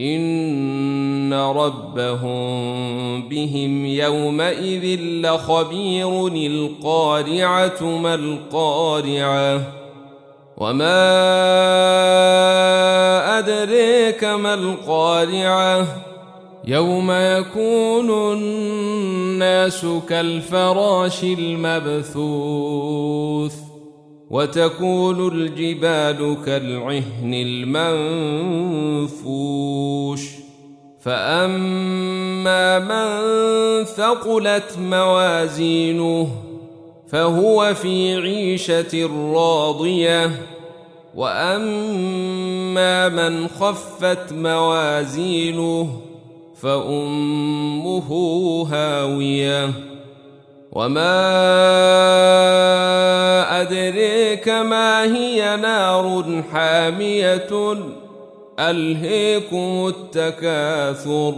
إن ربهم بهم يومئذ لخبير القارعة ما القارعة وما أدريك ما القارعة يوم يكون الناس كالفراش المبثوث وتكون الجبال كالعهن المنفوش فأما من ثقلت موازينه فهو في عيشة راضية وأما من خفت موازينه فأمه هاوية وما أدريك ما هي نار حامية ألهيكم التكاثر.